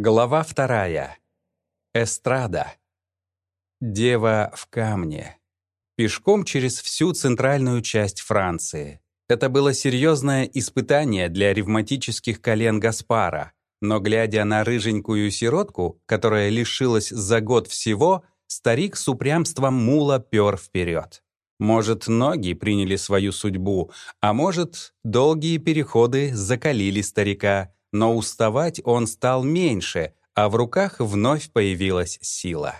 Глава вторая. Эстрада. Дева в камне. Пешком через всю центральную часть Франции. Это было серьезное испытание для ревматических колен Гаспара, но глядя на рыженькую сиротку, которая лишилась за год всего, старик с упрямством мула пер вперед. Может, ноги приняли свою судьбу, а может, долгие переходы закалили старика, но уставать он стал меньше, а в руках вновь появилась сила.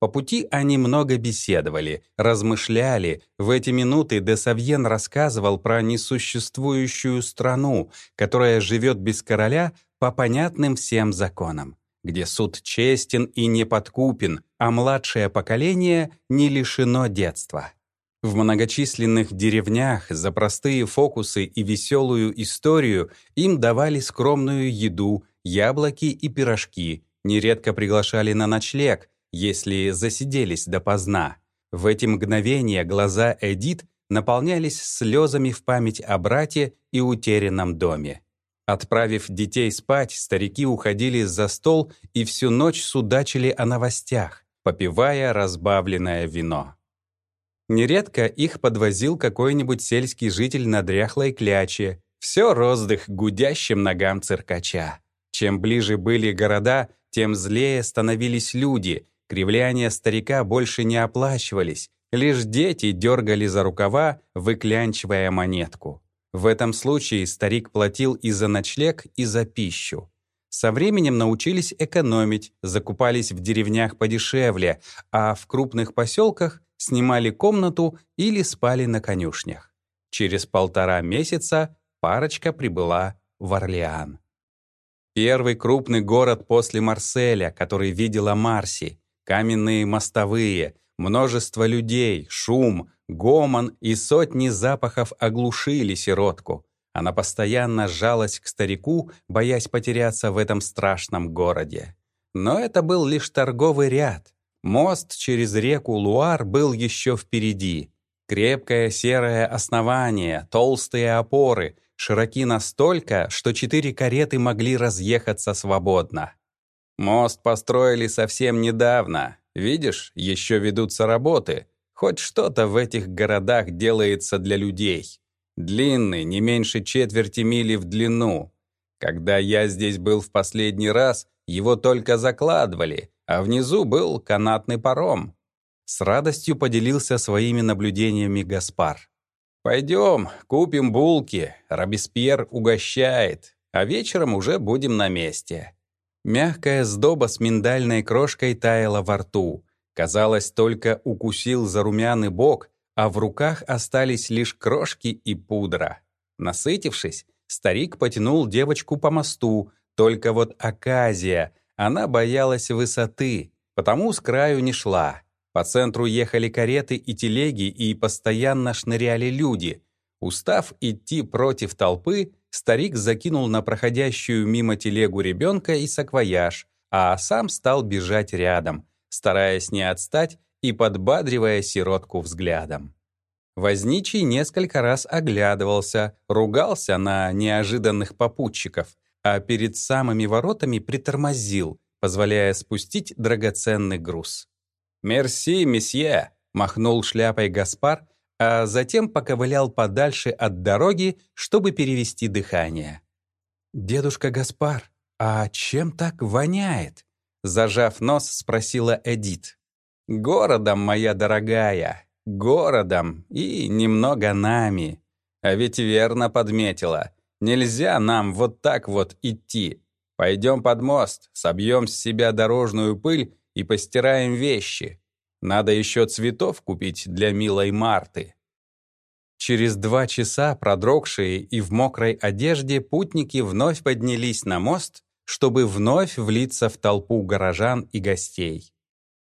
По пути они много беседовали, размышляли. В эти минуты де рассказывал про несуществующую страну, которая живет без короля по понятным всем законам, где суд честен и неподкупен, а младшее поколение не лишено детства. В многочисленных деревнях за простые фокусы и веселую историю им давали скромную еду, яблоки и пирожки, нередко приглашали на ночлег, если засиделись допоздна. В эти мгновения глаза Эдит наполнялись слезами в память о брате и утерянном доме. Отправив детей спать, старики уходили за стол и всю ночь судачили о новостях, попивая разбавленное вино. Нередко их подвозил какой-нибудь сельский житель на дряхлой кляче, все роздых гудящим ногам циркача. Чем ближе были города, тем злее становились люди, кривляния старика больше не оплачивались, лишь дети дергали за рукава, выклянчивая монетку. В этом случае старик платил и за ночлег, и за пищу. Со временем научились экономить, закупались в деревнях подешевле, а в крупных поселках снимали комнату или спали на конюшнях. Через полтора месяца парочка прибыла в Орлеан. Первый крупный город после Марселя, который видела Марси. Каменные мостовые, множество людей, шум, гомон и сотни запахов оглушили сиротку. Она постоянно сжалась к старику, боясь потеряться в этом страшном городе. Но это был лишь торговый ряд. Мост через реку Луар был еще впереди. Крепкое серое основание, толстые опоры, широки настолько, что четыре кареты могли разъехаться свободно. Мост построили совсем недавно. Видишь, еще ведутся работы. Хоть что-то в этих городах делается для людей. Длинный, не меньше четверти мили в длину. Когда я здесь был в последний раз, его только закладывали, а внизу был канатный паром. С радостью поделился своими наблюдениями Гаспар. «Пойдем, купим булки, Робеспьер угощает, а вечером уже будем на месте». Мягкая сдоба с миндальной крошкой таяла во рту. Казалось, только укусил за румяный бок, а в руках остались лишь крошки и пудра. Насытившись, старик потянул девочку по мосту, только вот оказия, она боялась высоты, потому с краю не шла. По центру ехали кареты и телеги, и постоянно шныряли люди. Устав идти против толпы, старик закинул на проходящую мимо телегу ребенка и саквояж, а сам стал бежать рядом, стараясь не отстать и подбадривая сиротку взглядом. Возничий несколько раз оглядывался, ругался на неожиданных попутчиков, а перед самыми воротами притормозил, позволяя спустить драгоценный груз. «Мерси, месье!» — махнул шляпой Гаспар, а затем поковылял подальше от дороги, чтобы перевести дыхание. «Дедушка Гаспар, а чем так воняет?» Зажав нос, спросила Эдит. «Городом, моя дорогая, городом и немного нами. А ведь верно подметила. Нельзя нам вот так вот идти. Пойдем под мост, собьем с себя дорожную пыль и постираем вещи. Надо еще цветов купить для милой Марты». Через два часа, продрогшие и в мокрой одежде, путники вновь поднялись на мост, чтобы вновь влиться в толпу горожан и гостей.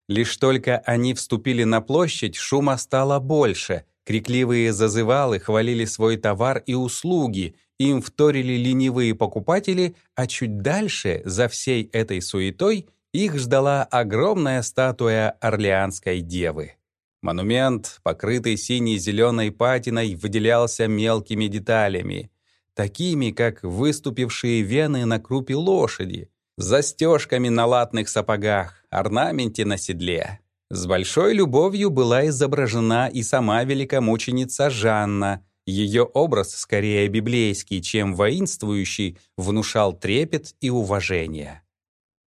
Лишь только они вступили на площадь, шума стало больше, крикливые зазывалы хвалили свой товар и услуги, им вторили ленивые покупатели, а чуть дальше, за всей этой суетой, их ждала огромная статуя Орлеанской девы. Монумент, покрытый синей-зеленой патиной, выделялся мелкими деталями, такими как выступившие вены на крупе лошади, застежками на латных сапогах, орнаменте на седле. С большой любовью была изображена и сама великомученица Жанна. Ее образ, скорее библейский, чем воинствующий, внушал трепет и уважение.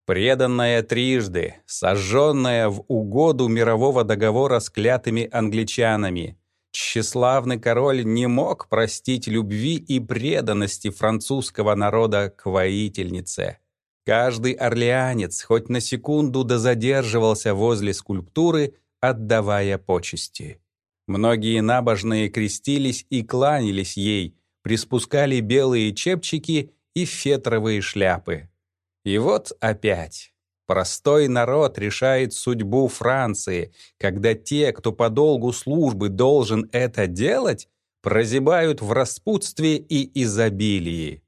Преданная трижды, сожженная в угоду мирового договора с клятыми англичанами, тщеславный король не мог простить любви и преданности французского народа к воительнице. Каждый орлеанец хоть на секунду да задерживался возле скульптуры, отдавая почести. Многие набожные крестились и кланялись ей, приспускали белые чепчики и фетровые шляпы. И вот опять. Простой народ решает судьбу Франции, когда те, кто по долгу службы должен это делать, прозябают в распутстве и изобилии.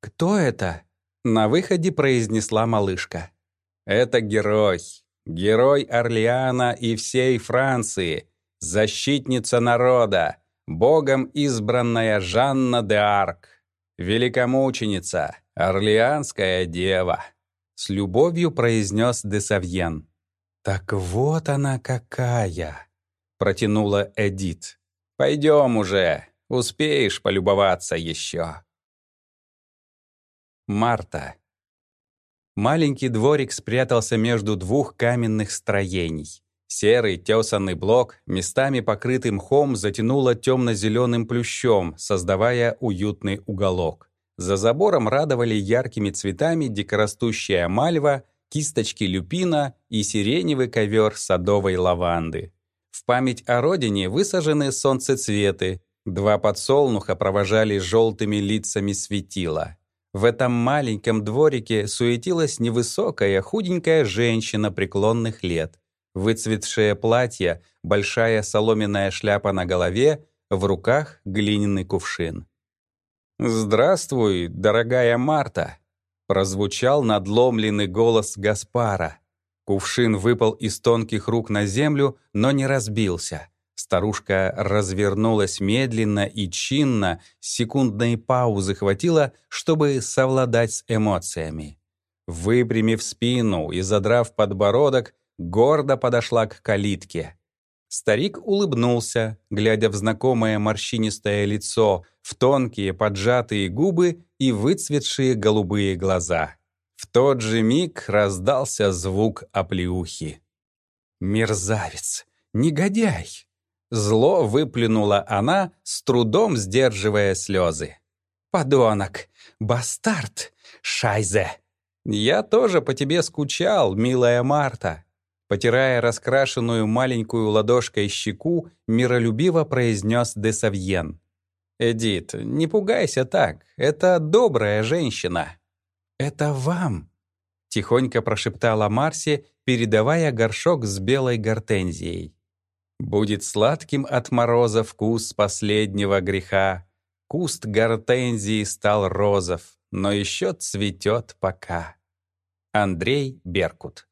«Кто это?» — на выходе произнесла малышка. «Это герой. Герой Орлеана и всей Франции. Защитница народа. Богом избранная Жанна де Арк. Великомученица. Орлеанская дева», — с любовью произнес де Савьен. «Так вот она какая!» — протянула Эдит. «Пойдем уже, успеешь полюбоваться еще». Марта. Маленький дворик спрятался между двух каменных строений. Серый тесанный блок, местами покрытый мхом, затянуло темно-зеленым плющом, создавая уютный уголок. За забором радовали яркими цветами дикорастущая мальва, кисточки люпина и сиреневый ковер садовой лаванды. В память о родине высажены солнцецветы, два подсолнуха провожали желтыми лицами светила. В этом маленьком дворике суетилась невысокая, худенькая женщина преклонных лет. Выцветшее платье, большая соломенная шляпа на голове, в руках глиняный кувшин. «Здравствуй, дорогая Марта!» Прозвучал надломленный голос Гаспара. Кувшин выпал из тонких рук на землю, но не разбился. Старушка развернулась медленно и чинно, секундной паузы хватило, чтобы совладать с эмоциями. Выпрямив спину и задрав подбородок, гордо подошла к калитке. Старик улыбнулся, глядя в знакомое морщинистое лицо, в тонкие поджатые губы и выцветшие голубые глаза. В тот же миг раздался звук оплеухи. «Мерзавец! Негодяй!» Зло выплюнула она, с трудом сдерживая слезы. «Подонок! Бастард! Шайзе!» «Я тоже по тебе скучал, милая Марта!» Потирая раскрашенную маленькую ладошкой щеку, миролюбиво произнес де Савьен. «Эдит, не пугайся так, это добрая женщина». «Это вам», — тихонько прошептала Марси, передавая горшок с белой гортензией. «Будет сладким от мороза вкус последнего греха. Куст гортензии стал розов, но еще цветет пока». Андрей Беркут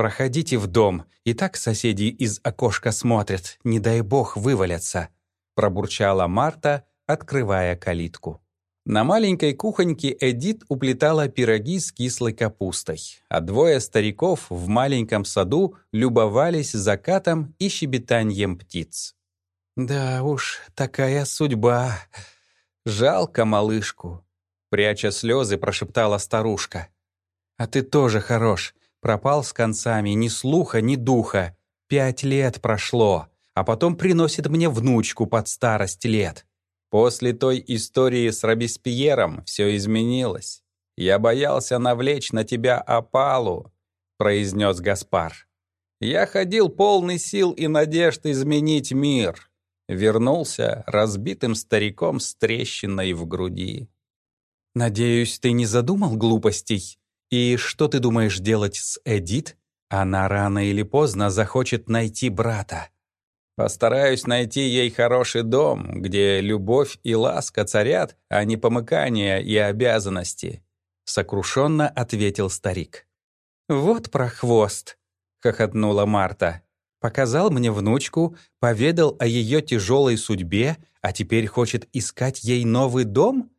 «Проходите в дом, и так соседи из окошка смотрят, не дай бог вывалятся», пробурчала Марта, открывая калитку. На маленькой кухоньке Эдит уплетала пироги с кислой капустой, а двое стариков в маленьком саду любовались закатом и щебетанием птиц. «Да уж, такая судьба. Жалко малышку», — пряча слезы, прошептала старушка. «А ты тоже хорош. Пропал с концами ни слуха, ни духа. Пять лет прошло, а потом приносит мне внучку под старость лет. После той истории с Робеспьером все изменилось. Я боялся навлечь на тебя опалу, произнес Гаспар. Я ходил полный сил и надежд изменить мир. Вернулся разбитым стариком с трещиной в груди. «Надеюсь, ты не задумал глупостей?» «И что ты думаешь делать с Эдит? Она рано или поздно захочет найти брата». «Постараюсь найти ей хороший дом, где любовь и ласка царят, а не помыкания и обязанности», — сокрушенно ответил старик. «Вот прохвост!» — хохотнула Марта. «Показал мне внучку, поведал о ее тяжелой судьбе, а теперь хочет искать ей новый дом?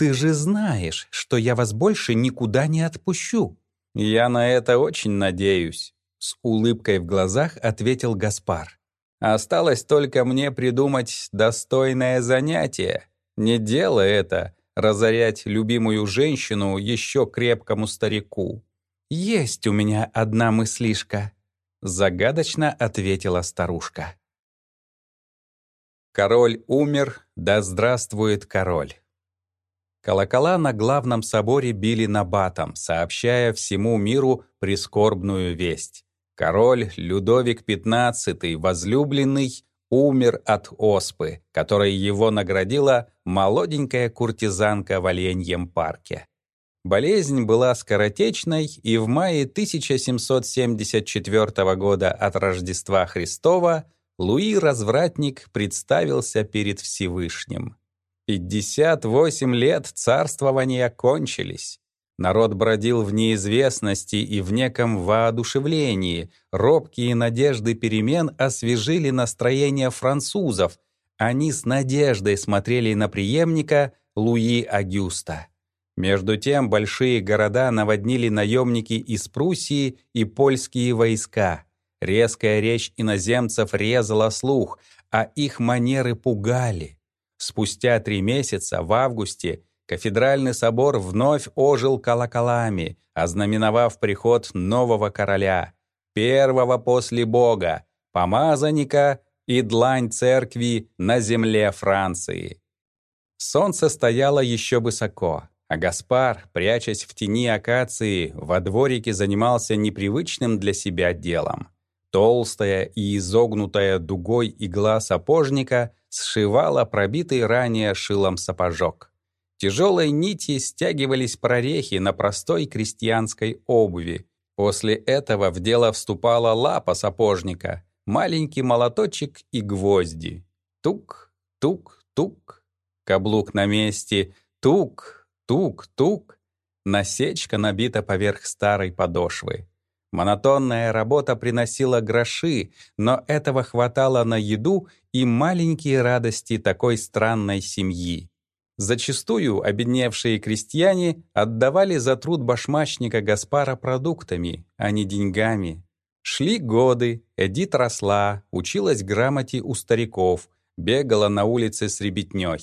Ты же знаешь, что я вас больше никуда не отпущу». «Я на это очень надеюсь», — с улыбкой в глазах ответил Гаспар. «Осталось только мне придумать достойное занятие. Не дело это — разорять любимую женщину еще крепкому старику». «Есть у меня одна мыслишка», — загадочно ответила старушка. Король умер, да здравствует король. Колокола на главном соборе били на батом, сообщая всему миру прискорбную весть. Король Людовик XV, возлюбленный, умер от оспы, которой его наградила молоденькая куртизанка в Оленьем парке. Болезнь была скоротечной, и в мае 1774 года от Рождества Христова Луи Развратник представился перед Всевышним. 58 лет царствования кончились. Народ бродил в неизвестности и в неком воодушевлении. Робкие надежды перемен освежили настроение французов. Они с надеждой смотрели на преемника Луи Агюста. Между тем большие города наводнили наемники из Пруссии и польские войска. Резкая речь иноземцев резала слух, а их манеры пугали. Спустя три месяца, в августе, кафедральный собор вновь ожил колоколами, ознаменовав приход нового короля, первого после Бога, помазанника и длань церкви на земле Франции. Солнце стояло еще высоко, а Гаспар, прячась в тени акации, во дворике занимался непривычным для себя делом. Толстая и изогнутая дугой игла сапожника сшивала пробитый ранее шилом сапожок. Тяжелые нити стягивались прорехи на простой крестьянской обуви. После этого в дело вступала лапа сапожника, маленький молоточек и гвозди. Тук, тук, тук. Каблук на месте. Тук, тук, тук. Насечка набита поверх старой подошвы. Монотонная работа приносила гроши, но этого хватало на еду и маленькие радости такой странной семьи. Зачастую обедневшие крестьяне отдавали за труд башмачника Гаспара продуктами, а не деньгами. Шли годы, Эдит росла, училась грамоте у стариков, бегала на улице с ребятнёй.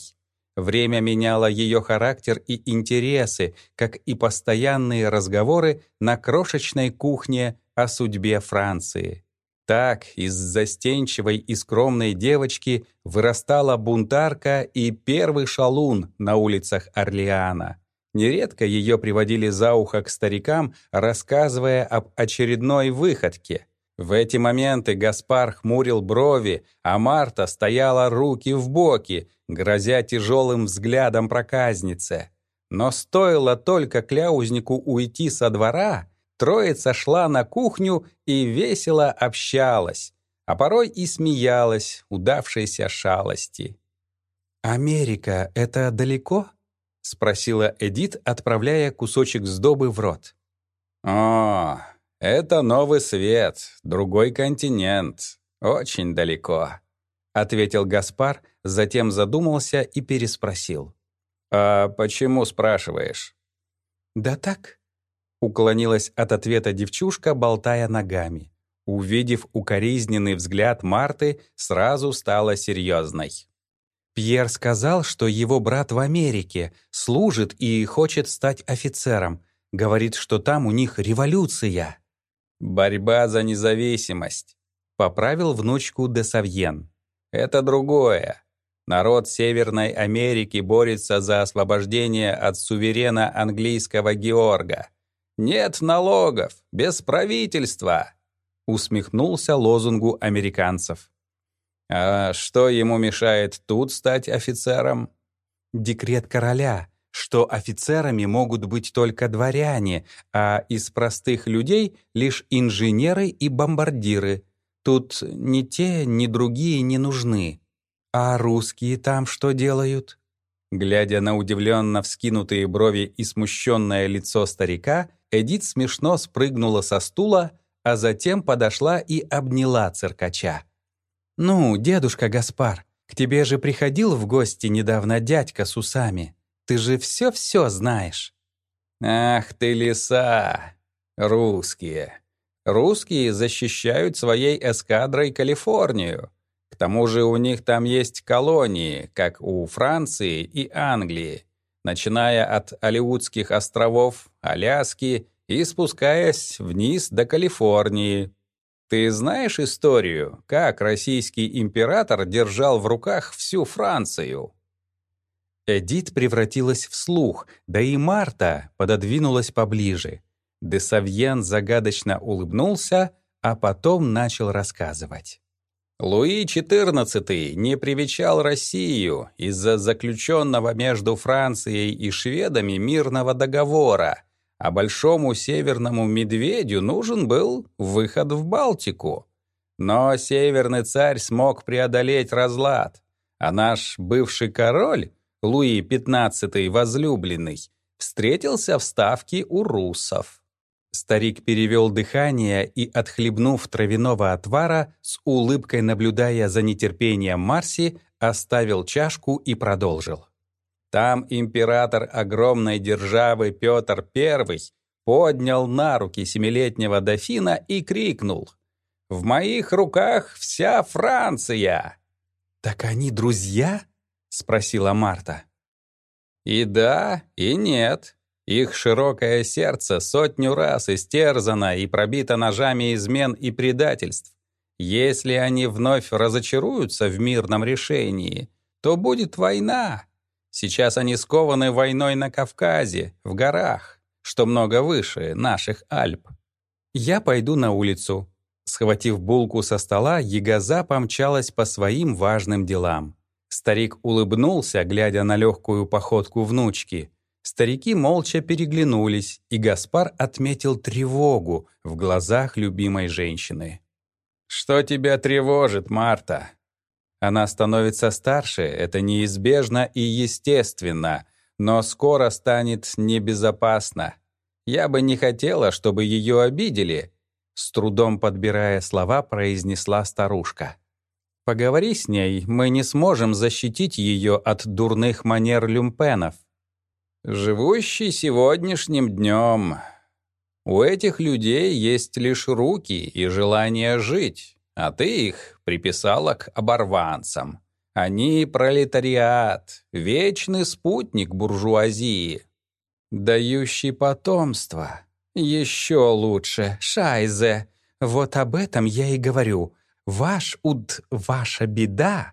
Время меняло ее характер и интересы, как и постоянные разговоры на крошечной кухне о судьбе Франции. Так из застенчивой и скромной девочки вырастала бунтарка и первый шалун на улицах Орлеана. Нередко ее приводили за ухо к старикам, рассказывая об очередной выходке. В эти моменты Гаспар хмурил брови, а Марта стояла руки в боки, грозя тяжелым взглядом проказнице. Но стоило только кляузнику уйти со двора, троица шла на кухню и весело общалась, а порой и смеялась удавшейся шалости. «Америка — это далеко?» — спросила Эдит, отправляя кусочек сдобы в рот. «О, это новый свет, другой континент, очень далеко», — ответил Гаспар, затем задумался и переспросил. «А почему спрашиваешь?» «Да так», — уклонилась от ответа девчушка, болтая ногами. Увидев укоризненный взгляд Марты, сразу стала серьезной. Пьер сказал, что его брат в Америке, служит и хочет стать офицером. Говорит, что там у них революция. «Борьба за независимость», — поправил внучку де Савьен. «Это другое. Народ Северной Америки борется за освобождение от суверена английского Георга. Нет налогов, без правительства!» Усмехнулся лозунгу американцев. «А что ему мешает тут стать офицером?» «Декрет короля», что офицерами могут быть только дворяне, а из простых людей лишь инженеры и бомбардиры. Тут ни те, ни другие не нужны. «А русские там что делают?» Глядя на удивленно вскинутые брови и смущенное лицо старика, Эдит смешно спрыгнула со стула, а затем подошла и обняла циркача. «Ну, дедушка Гаспар, к тебе же приходил в гости недавно дядька с усами. Ты же все-все знаешь». «Ах ты, лиса! Русские. Русские защищают своей эскадрой Калифорнию. К тому же у них там есть колонии, как у Франции и Англии, начиная от Алиутских островов, Аляски и спускаясь вниз до Калифорнии. Ты знаешь историю, как российский император держал в руках всю Францию? Эдит превратилась в слух, да и Марта пододвинулась поближе. Де Савьен загадочно улыбнулся, а потом начал рассказывать. Луи XIV не привечал Россию из-за заключенного между Францией и шведами мирного договора, а Большому Северному Медведю нужен был выход в Балтику. Но Северный царь смог преодолеть разлад, а наш бывший король, Луи XV возлюбленный, встретился в Ставке у русов. Старик перевел дыхание и, отхлебнув травяного отвара, с улыбкой наблюдая за нетерпением Марси, оставил чашку и продолжил. Там император огромной державы Петр I поднял на руки семилетнего дофина и крикнул «В моих руках вся Франция!» «Так они друзья?» — спросила Марта. «И да, и нет. Их широкое сердце сотню раз истерзано и пробито ножами измен и предательств. Если они вновь разочаруются в мирном решении, то будет война, Сейчас они скованы войной на Кавказе, в горах, что много выше наших Альп. Я пойду на улицу. Схватив булку со стола, Ягоза помчалась по своим важным делам. Старик улыбнулся, глядя на легкую походку внучки. Старики молча переглянулись, и Гаспар отметил тревогу в глазах любимой женщины. «Что тебя тревожит, Марта?» Она становится старше, это неизбежно и естественно, но скоро станет небезопасно. Я бы не хотела, чтобы ее обидели, с трудом подбирая слова, произнесла старушка. Поговори с ней, мы не сможем защитить ее от дурных манер люмпенов. Живущий сегодняшним днем. У этих людей есть лишь руки и желание жить. А ты их приписала к оборванцам. Они пролетариат, вечный спутник буржуазии. Дающий потомство. Еще лучше, Шайзе. Вот об этом я и говорю. Ваш уд, ваша беда.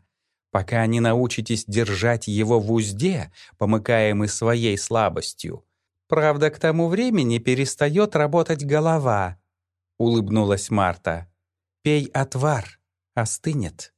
Пока не научитесь держать его в узде, помыкаемый своей слабостью. Правда, к тому времени перестает работать голова, — улыбнулась Марта. Пей отвар, остынет.